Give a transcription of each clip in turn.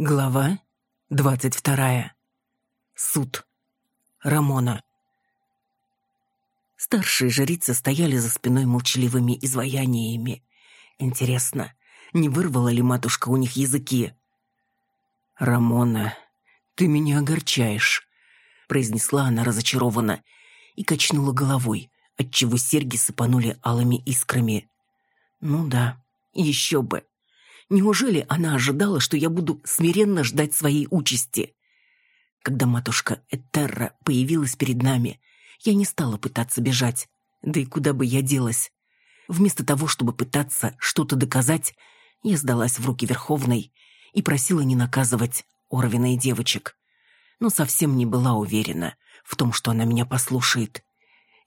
Глава двадцать вторая. Суд. Рамона. Старшие жрицы стояли за спиной молчаливыми изваяниями. Интересно, не вырвала ли матушка у них языки? «Рамона, ты меня огорчаешь», — произнесла она разочарованно и качнула головой, отчего серьги сыпанули алыми искрами. «Ну да, еще бы. Неужели она ожидала, что я буду смиренно ждать своей участи? Когда матушка Этерра появилась перед нами, я не стала пытаться бежать. Да и куда бы я делась? Вместо того, чтобы пытаться что-то доказать, я сдалась в руки Верховной и просила не наказывать Орвина и девочек. Но совсем не была уверена в том, что она меня послушает.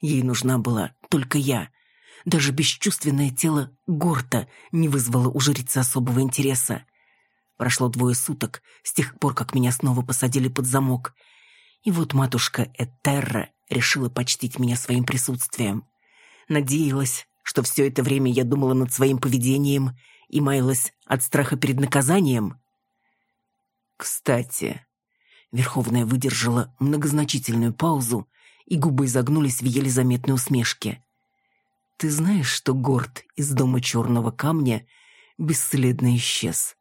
Ей нужна была только я — даже бесчувственное тело Горта не вызвало у жрицы особого интереса. Прошло двое суток с тех пор, как меня снова посадили под замок. И вот матушка Этерра решила почтить меня своим присутствием. Надеялась, что все это время я думала над своим поведением и маялась от страха перед наказанием. Кстати, Верховная выдержала многозначительную паузу, и губы изогнулись в еле заметной усмешке. Ты знаешь, что Горд из дома черного камня бесследно исчез?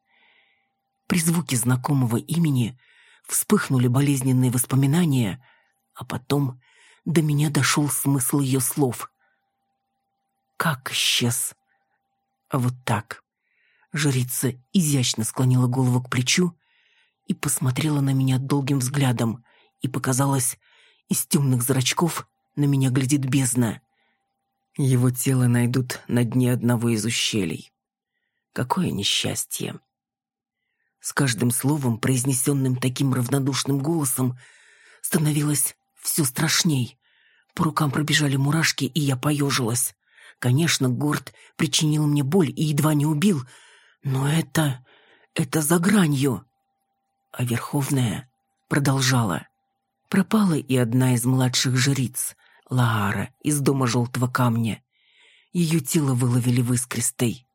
При звуке знакомого имени вспыхнули болезненные воспоминания, а потом до меня дошел смысл ее слов. Как исчез? А вот так. Жрица изящно склонила голову к плечу и посмотрела на меня долгим взглядом, и показалось, из темных зрачков на меня глядит бездна. Его тело найдут на дне одного из ущелий. Какое несчастье! С каждым словом, произнесенным таким равнодушным голосом, становилось все страшней. По рукам пробежали мурашки, и я поежилась. Конечно, Горд причинил мне боль и едва не убил, но это... это за гранью. А Верховная продолжала. Пропала и одна из младших жриц. Лаара из дома желтого камня. Ее тело выловили в искристой.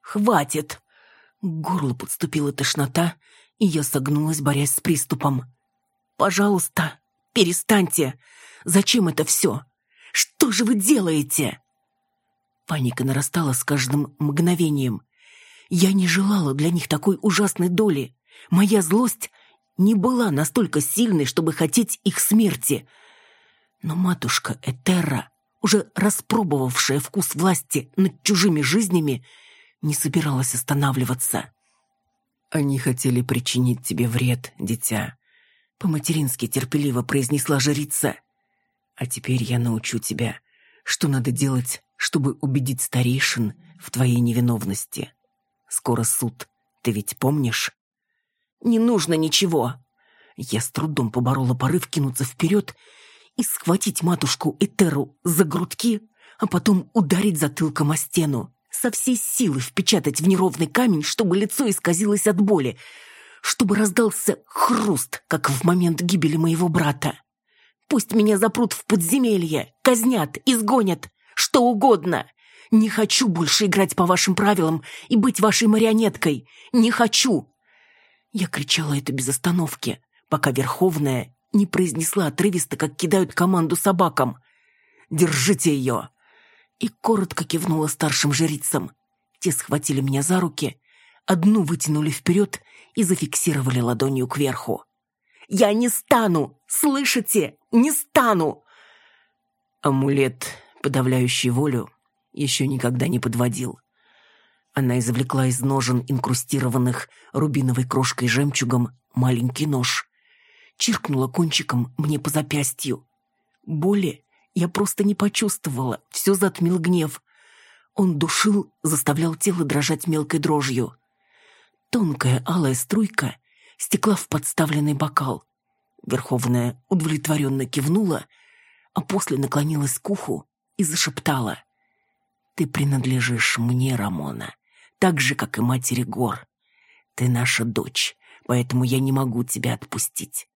«Хватит!» К горлу подступила тошнота, и я согнулась, борясь с приступом. «Пожалуйста, перестаньте! Зачем это все? Что же вы делаете?» Паника нарастала с каждым мгновением. Я не желала для них такой ужасной доли. Моя злость не была настолько сильной, чтобы хотеть их смерти — но матушка Этера, уже распробовавшая вкус власти над чужими жизнями, не собиралась останавливаться. «Они хотели причинить тебе вред, дитя», — по-матерински терпеливо произнесла жрица. «А теперь я научу тебя, что надо делать, чтобы убедить старейшин в твоей невиновности. Скоро суд, ты ведь помнишь?» «Не нужно ничего!» Я с трудом поборола порыв кинуться вперед и схватить матушку Этеру за грудки, а потом ударить затылком о стену, со всей силы впечатать в неровный камень, чтобы лицо исказилось от боли, чтобы раздался хруст, как в момент гибели моего брата. Пусть меня запрут в подземелье, казнят, изгонят, что угодно. Не хочу больше играть по вашим правилам и быть вашей марионеткой. Не хочу!» Я кричала это без остановки, пока Верховная не произнесла отрывисто, как кидают команду собакам. «Держите ее!» И коротко кивнула старшим жрицам. Те схватили меня за руки, одну вытянули вперед и зафиксировали ладонью кверху. «Я не стану! Слышите? Не стану!» Амулет, подавляющий волю, еще никогда не подводил. Она извлекла из ножен, инкрустированных рубиновой крошкой жемчугом, маленький нож чиркнула кончиком мне по запястью. Боли я просто не почувствовала, все затмил гнев. Он душил, заставлял тело дрожать мелкой дрожью. Тонкая алая струйка стекла в подставленный бокал. Верховная удовлетворенно кивнула, а после наклонилась к уху и зашептала. «Ты принадлежишь мне, Рамона, так же, как и матери гор. Ты наша дочь, поэтому я не могу тебя отпустить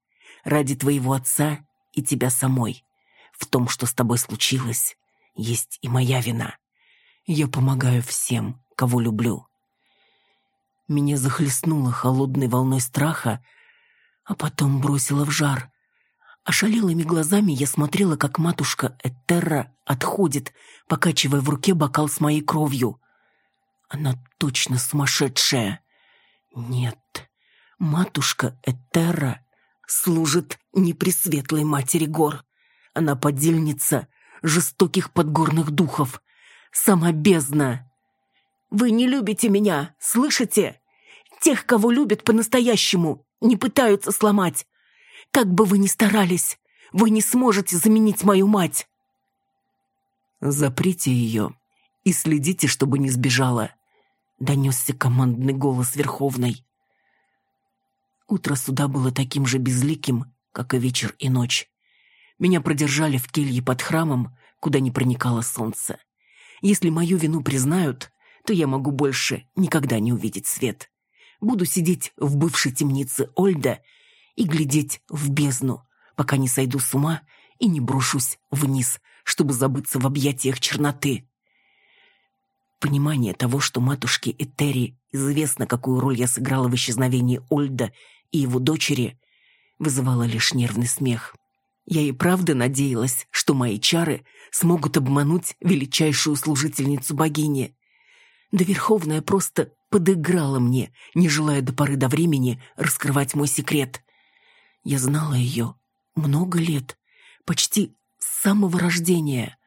ради твоего отца и тебя самой. В том, что с тобой случилось, есть и моя вина. Я помогаю всем, кого люблю. Меня захлестнуло холодной волной страха, а потом бросило в жар. Ошалелыми глазами я смотрела, как матушка Этерра отходит, покачивая в руке бокал с моей кровью. Она точно сумасшедшая. Нет, матушка Этерра служит не при светлой матери гор. Она подельница жестоких подгорных духов. Сама бездна. Вы не любите меня, слышите? Тех, кого любят по-настоящему, не пытаются сломать. Как бы вы ни старались, вы не сможете заменить мою мать. Заприте ее и следите, чтобы не сбежала. Донесся командный голос Верховной. Утро суда было таким же безликим, как и вечер и ночь. Меня продержали в келье под храмом, куда не проникало солнце. Если мою вину признают, то я могу больше никогда не увидеть свет. Буду сидеть в бывшей темнице Ольда и глядеть в бездну, пока не сойду с ума и не брошусь вниз, чтобы забыться в объятиях черноты. Понимание того, что матушке Этери известно, какую роль я сыграла в исчезновении Ольда и его дочери, вызывало лишь нервный смех. Я и правда надеялась, что мои чары смогут обмануть величайшую служительницу богини. Да Верховная просто подыграла мне, не желая до поры до времени раскрывать мой секрет. Я знала ее много лет, почти с самого рождения,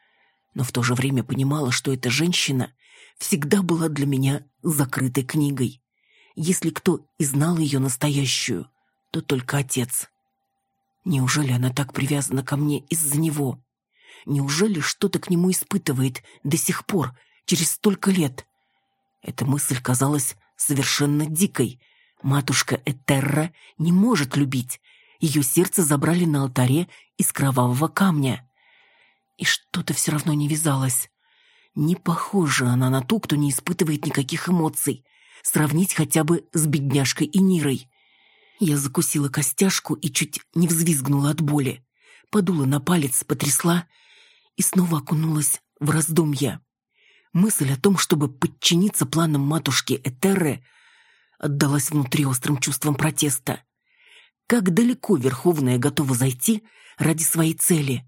но в то же время понимала, что эта женщина всегда была для меня закрытой книгой. Если кто и знал ее настоящую, то только отец. Неужели она так привязана ко мне из-за него? Неужели что-то к нему испытывает до сих пор, через столько лет? Эта мысль казалась совершенно дикой. Матушка Этерра не может любить. Ее сердце забрали на алтаре из кровавого камня. И что-то все равно не вязалось. Не похожа она на ту, кто не испытывает никаких эмоций. Сравнить хотя бы с бедняжкой и Нирой. Я закусила костяшку и чуть не взвизгнула от боли. Подула на палец, потрясла и снова окунулась в раздумья. Мысль о том, чтобы подчиниться планам матушки Этерры, отдалась внутри острым чувством протеста. Как далеко Верховная готова зайти ради своей цели?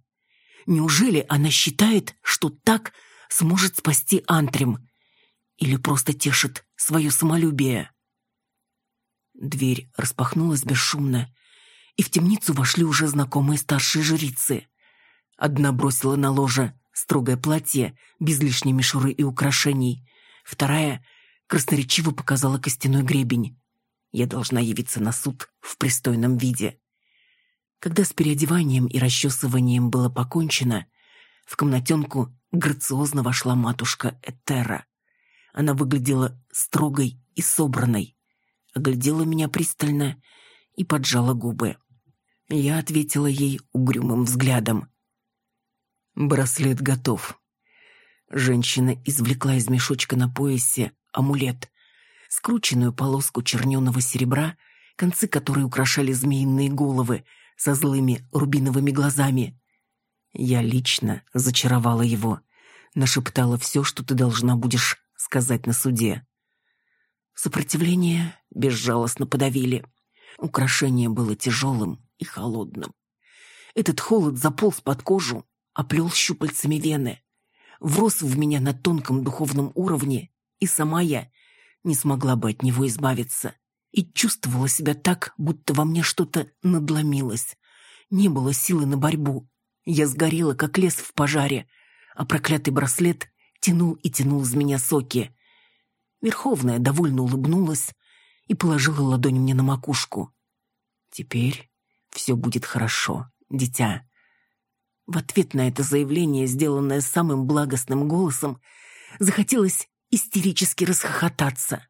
Неужели она считает, что так сможет спасти Антрим? Или просто тешит свое самолюбие? Дверь распахнулась бесшумно, и в темницу вошли уже знакомые старшие жрицы. Одна бросила на ложе строгое платье, без лишней мишуры и украшений. Вторая красноречиво показала костяной гребень. Я должна явиться на суд в пристойном виде. Когда с переодеванием и расчесыванием было покончено, в комнатенку грациозно вошла матушка Этера. Она выглядела строгой и собранной оглядела меня пристально и поджала губы. Я ответила ей угрюмым взглядом. «Браслет готов». Женщина извлекла из мешочка на поясе амулет, скрученную полоску черненого серебра, концы которой украшали змеиные головы со злыми рубиновыми глазами. Я лично зачаровала его, нашептала все, что ты должна будешь сказать на суде. Сопротивление безжалостно подавили. Украшение было тяжелым и холодным. Этот холод заполз под кожу, оплел щупальцами вены. Врос в меня на тонком духовном уровне, и сама я не смогла бы от него избавиться. И чувствовала себя так, будто во мне что-то надломилось. Не было силы на борьбу. Я сгорела, как лес в пожаре, а проклятый браслет тянул и тянул из меня соки. Верховная довольно улыбнулась и положила ладонь мне на макушку. «Теперь все будет хорошо, дитя». В ответ на это заявление, сделанное самым благостным голосом, захотелось истерически расхохотаться.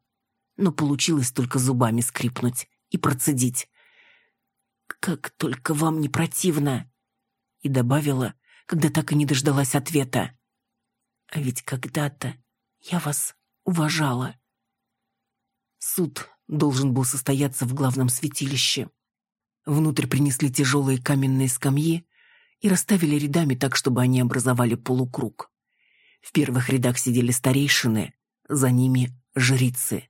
Но получилось только зубами скрипнуть и процедить. «Как только вам не противно!» И добавила, когда так и не дождалась ответа. «А ведь когда-то я вас уважала. Суд должен был состояться в главном святилище. Внутрь принесли тяжелые каменные скамьи и расставили рядами так, чтобы они образовали полукруг. В первых рядах сидели старейшины, за ними жрицы.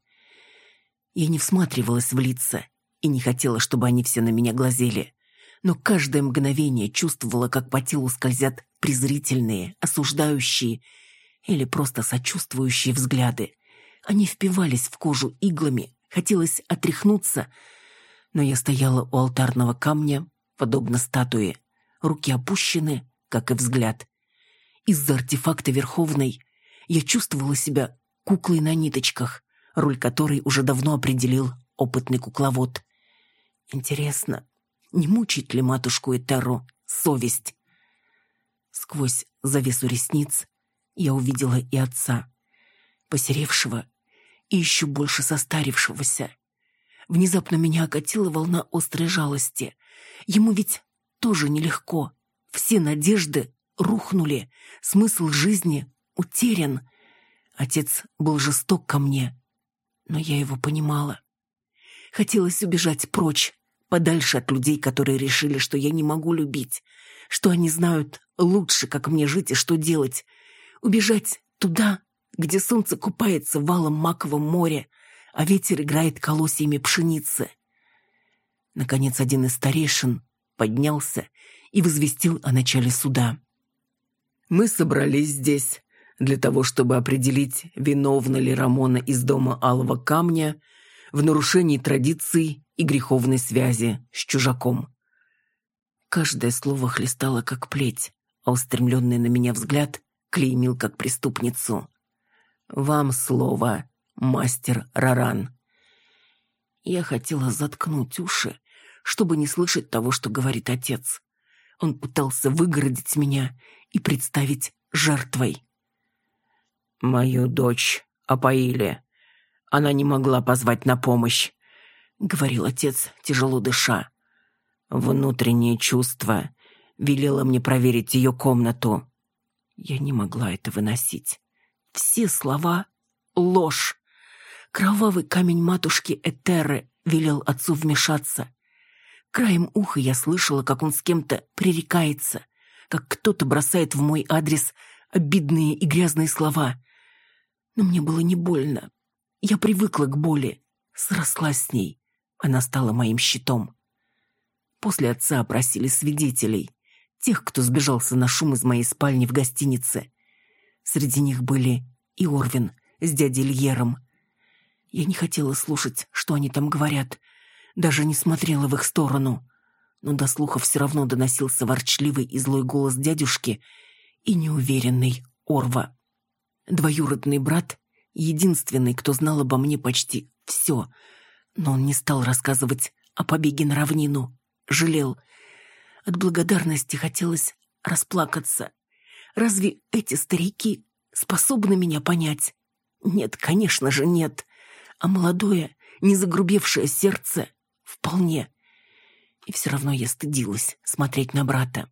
Я не всматривалась в лица и не хотела, чтобы они все на меня глазели. Но каждое мгновение чувствовала, как по телу скользят презрительные, осуждающие или просто сочувствующие взгляды. Они впивались в кожу иглами, хотелось отряхнуться, но я стояла у алтарного камня, подобно статуе, руки опущены, как и взгляд. Из-за артефакта Верховной я чувствовала себя куклой на ниточках, роль которой уже давно определил опытный кукловод. Интересно, не мучить ли матушку Этеру совесть? Сквозь завесу ресниц я увидела и отца, посеревшего и еще больше состарившегося. Внезапно меня окатила волна острой жалости. Ему ведь тоже нелегко. Все надежды рухнули, смысл жизни утерян. Отец был жесток ко мне, но я его понимала. Хотелось убежать прочь, подальше от людей, которые решили, что я не могу любить, что они знают лучше, как мне жить и что делать. Убежать туда, где солнце купается в валом маковом море, а ветер играет колосьями пшеницы. Наконец один из старейшин поднялся и возвестил о начале суда. «Мы собрались здесь для того, чтобы определить, виновна ли Рамона из дома Алого Камня в нарушении традиций и греховной связи с чужаком». Каждое слово хлестало как плеть, а устремленный на меня взгляд клеймил как преступницу. «Вам слово, мастер Раран». Я хотела заткнуть уши, чтобы не слышать того, что говорит отец. Он пытался выгородить меня и представить жертвой. «Мою дочь опоили. Она не могла позвать на помощь», — говорил отец, тяжело дыша. «Внутреннее чувство велело мне проверить ее комнату». Я не могла это выносить. Все слова — ложь. Кровавый камень матушки Этеры велел отцу вмешаться. Краем уха я слышала, как он с кем-то пререкается, как кто-то бросает в мой адрес обидные и грязные слова. Но мне было не больно. Я привыкла к боли, срослась с ней. Она стала моим щитом. После отца опросили свидетелей, тех, кто сбежался на шум из моей спальни в гостинице. Среди них были и Орвин с дядей Льером. Я не хотела слушать, что они там говорят, даже не смотрела в их сторону. Но до слуха все равно доносился ворчливый и злой голос дядюшки и неуверенный Орва. Двоюродный брат, единственный, кто знал обо мне почти все, но он не стал рассказывать о побеге на равнину, жалел. От благодарности хотелось расплакаться. Разве эти старики способны меня понять? Нет, конечно же, нет. А молодое, незагрубевшее сердце Вполне. И все равно я стыдилась смотреть на брата.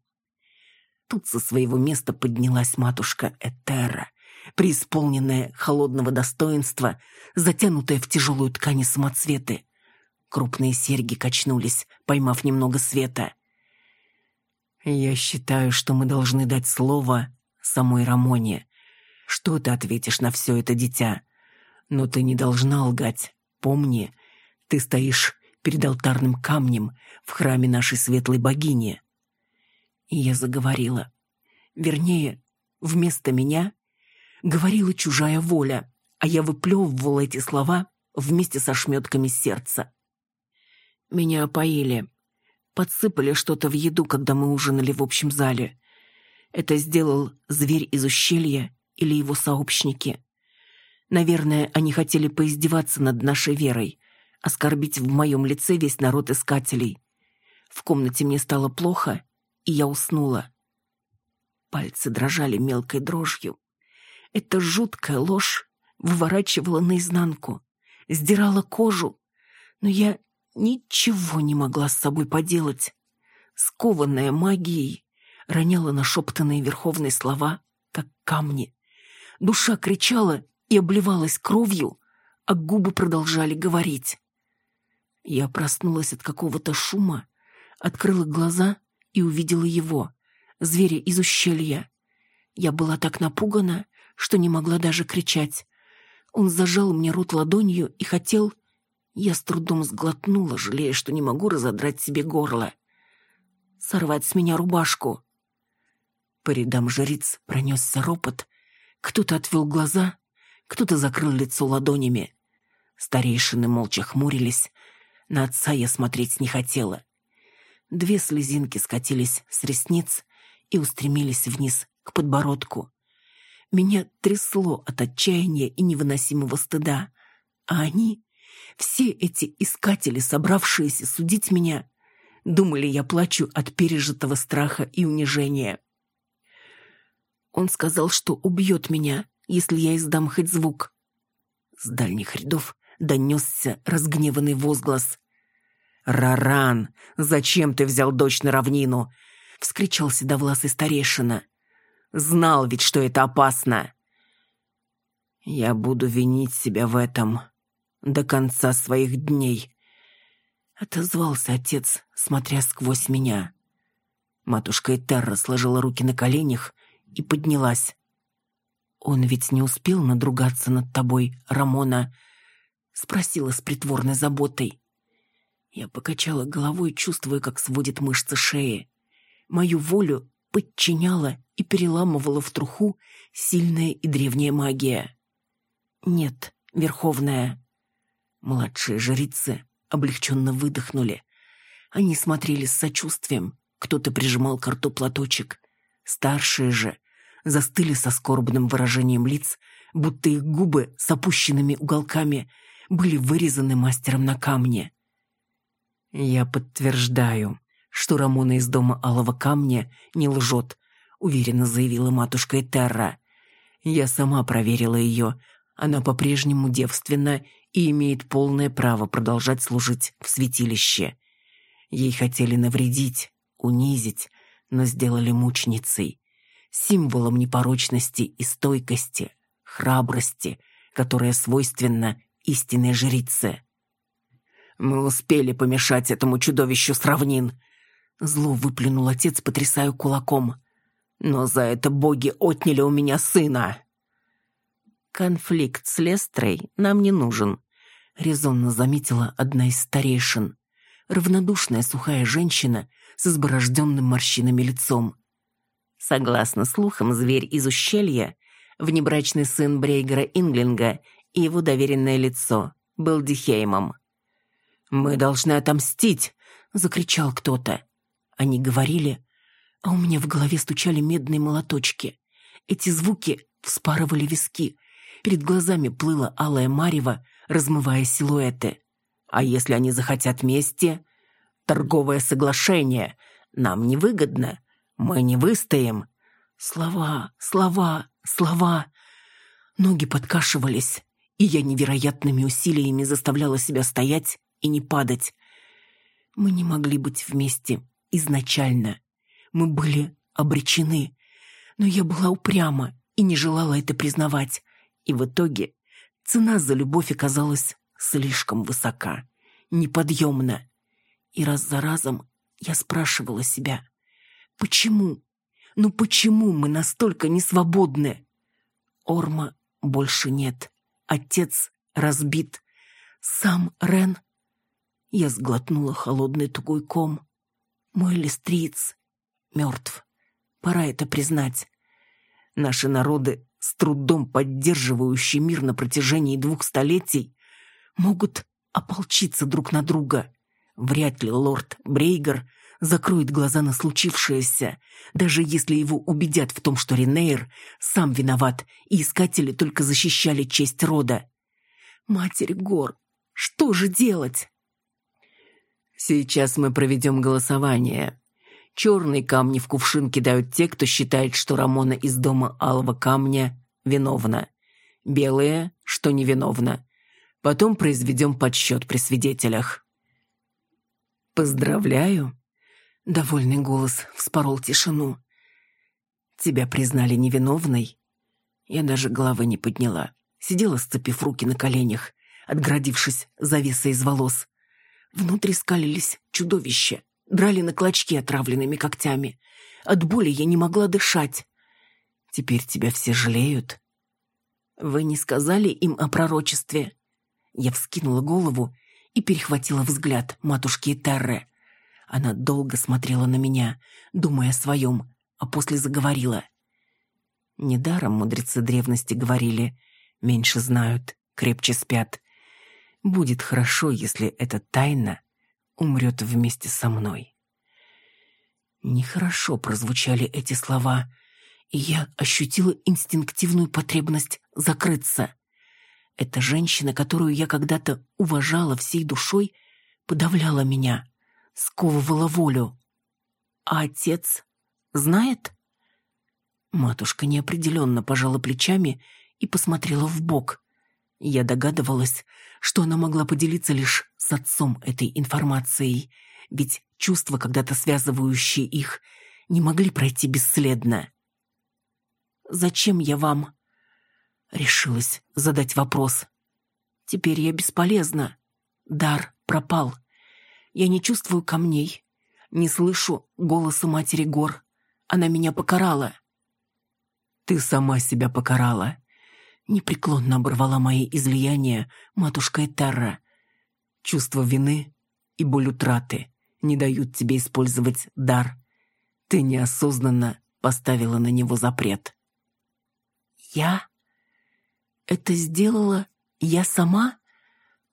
Тут со своего места поднялась матушка Этера, преисполненная холодного достоинства, затянутая в тяжелую ткань самоцветы. Крупные серьги качнулись, поймав немного света. «Я считаю, что мы должны дать слово самой Рамоне. Что ты ответишь на все это, дитя? Но ты не должна лгать. Помни, ты стоишь перед алтарным камнем в храме нашей светлой богини. И я заговорила. Вернее, вместо меня говорила чужая воля, а я выплевывала эти слова вместе со шметками сердца. Меня опоили. Подсыпали что-то в еду, когда мы ужинали в общем зале. Это сделал зверь из ущелья или его сообщники. Наверное, они хотели поиздеваться над нашей верой, оскорбить в моем лице весь народ искателей. В комнате мне стало плохо, и я уснула. Пальцы дрожали мелкой дрожью. Эта жуткая ложь выворачивала наизнанку, сдирала кожу, но я ничего не могла с собой поделать. Скованная магией, роняла нашептанные верховные слова, как камни. Душа кричала и обливалась кровью, а губы продолжали говорить. Я проснулась от какого-то шума, открыла глаза и увидела его, зверя из ущелья. Я была так напугана, что не могла даже кричать. Он зажал мне рот ладонью и хотел... Я с трудом сглотнула, жалея, что не могу разодрать себе горло. Сорвать с меня рубашку. По рядам жриц пронесся ропот. Кто-то отвел глаза, кто-то закрыл лицо ладонями. Старейшины молча хмурились. На отца я смотреть не хотела. Две слезинки скатились с ресниц и устремились вниз к подбородку. Меня трясло от отчаяния и невыносимого стыда. А они все эти искатели, собравшиеся судить меня, думали, я плачу от пережитого страха и унижения. Он сказал, что убьет меня, если я издам хоть звук. С дальних рядов донесся разгневанный возглас. «Раран, зачем ты взял дочь на равнину?» — вскричал седовласый старейшина. «Знал ведь, что это опасно!» «Я буду винить себя в этом до конца своих дней», — отозвался отец, смотря сквозь меня. Матушка Этерра сложила руки на коленях и поднялась. «Он ведь не успел надругаться над тобой, Рамона?» — спросила с притворной заботой. Я покачала головой, чувствуя, как сводит мышцы шеи. Мою волю подчиняла и переламывала в труху сильная и древняя магия. «Нет, Верховная», Младшие жрицы облегченно выдохнули. Они смотрели с сочувствием. Кто-то прижимал к рту платочек. Старшие же застыли со скорбным выражением лиц, будто их губы с опущенными уголками были вырезаны мастером на камне. «Я подтверждаю, что Рамона из дома Алого Камня не лжет», уверенно заявила матушка Этерра. «Я сама проверила ее. Она по-прежнему девственна и имеет полное право продолжать служить в святилище. Ей хотели навредить, унизить, но сделали мученицей, символом непорочности и стойкости, храбрости, которая свойственна истинной жрице. «Мы успели помешать этому чудовищу с равнин!» Зло выплюнул отец, потрясая кулаком. «Но за это боги отняли у меня сына!» «Конфликт с Лестрой нам не нужен», — резонно заметила одна из старейшин. Равнодушная сухая женщина с изборожденным морщинами лицом. Согласно слухам, зверь из ущелья, внебрачный сын Брейгера Инглинга и его доверенное лицо, был Дихеймом. «Мы должны отомстить!» — закричал кто-то. Они говорили, а у меня в голове стучали медные молоточки. Эти звуки вспарывали виски — Перед глазами плыло алое марево, размывая силуэты. А если они захотят мести? Торговое соглашение. Нам невыгодно. Мы не выстоим. Слова, слова, слова. Ноги подкашивались, и я невероятными усилиями заставляла себя стоять и не падать. Мы не могли быть вместе изначально. Мы были обречены. Но я была упряма и не желала это признавать. И в итоге цена за любовь оказалась слишком высока, неподъемна. И раз за разом я спрашивала себя, почему, ну почему мы настолько несвободны? Орма больше нет, отец разбит, сам Рен. Я сглотнула холодный тугой ком. Мой листриц мертв. Пора это признать. Наши народы с трудом поддерживающие мир на протяжении двух столетий, могут ополчиться друг на друга. Вряд ли лорд Брейгер закроет глаза на случившееся, даже если его убедят в том, что Ренейр сам виноват, и искатели только защищали честь рода. Матерь гор, что же делать? Сейчас мы проведем голосование. Черные камни в кувшин кидают те, кто считает, что Рамона из дома Алого Камня виновна. Белые, что невиновна. Потом произведем подсчет при свидетелях. «Поздравляю!» — довольный голос вспорол тишину. «Тебя признали невиновной?» Я даже головы не подняла. Сидела, сцепив руки на коленях, отградившись завесой из волос. Внутри скалились чудовища драли на клочки отравленными когтями. От боли я не могла дышать. Теперь тебя все жалеют. Вы не сказали им о пророчестве? Я вскинула голову и перехватила взгляд матушки Терры. Она долго смотрела на меня, думая о своем, а после заговорила. Недаром мудрецы древности говорили «меньше знают, крепче спят». Будет хорошо, если эта тайна умрет вместе со мной. Нехорошо прозвучали эти слова, и я ощутила инстинктивную потребность закрыться. Эта женщина, которую я когда-то уважала всей душой, подавляла меня, сковывала волю. А отец знает? Матушка неопределенно пожала плечами и посмотрела в бок. Я догадывалась, что она могла поделиться лишь с отцом этой информацией, ведь чувства, когда-то связывающие их, не могли пройти бесследно. «Зачем я вам?» Решилась задать вопрос. «Теперь я бесполезна. Дар пропал. Я не чувствую камней, не слышу голоса матери гор. Она меня покарала». «Ты сама себя покарала», непреклонно оборвала мои излияния матушка Этерра. Чувство вины и боль утраты не дают тебе использовать дар. Ты неосознанно поставила на него запрет. Я? Это сделала я сама?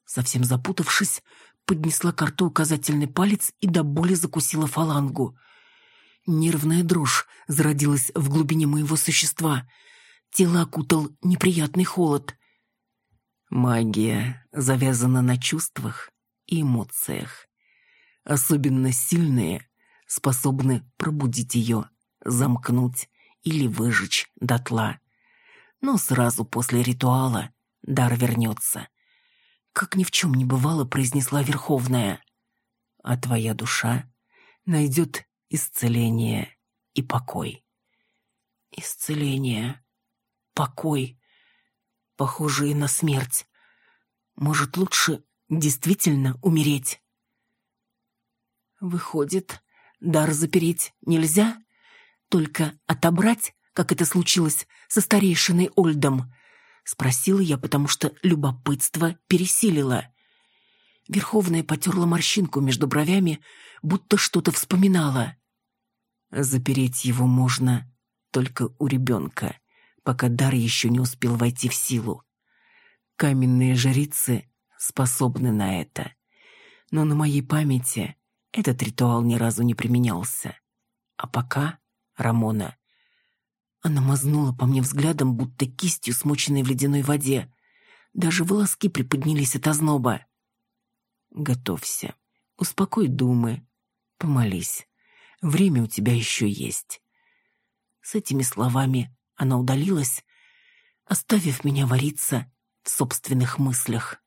Совсем запутавшись, поднесла к рту указательный палец и до боли закусила фалангу. Нервная дрожь зародилась в глубине моего существа. Тело окутал неприятный холод. Магия завязана на чувствах и эмоциях особенно сильные, способны пробудить ее, замкнуть или выжечь дотла. Но сразу после ритуала дар вернется. Как ни в чем не бывало, произнесла Верховная. А твоя душа найдет исцеление и покой. Исцеление, покой, похожие на смерть. Может, лучше действительно умереть? Выходит, дар запереть нельзя? Только отобрать, как это случилось со старейшиной Ольдом? Спросила я, потому что любопытство пересилило. Верховная потерла морщинку между бровями, будто что-то вспоминала. Запереть его можно только у ребенка, пока дар еще не успел войти в силу. Каменные жрицы способны на это. Но на моей памяти этот ритуал ни разу не применялся. А пока, Рамона... Она мазнула по мне взглядом, будто кистью, смоченной в ледяной воде. Даже волоски приподнялись от озноба. Готовься. Успокой думы. Помолись. Время у тебя еще есть. С этими словами она удалилась, оставив меня вариться в собственных мыслях.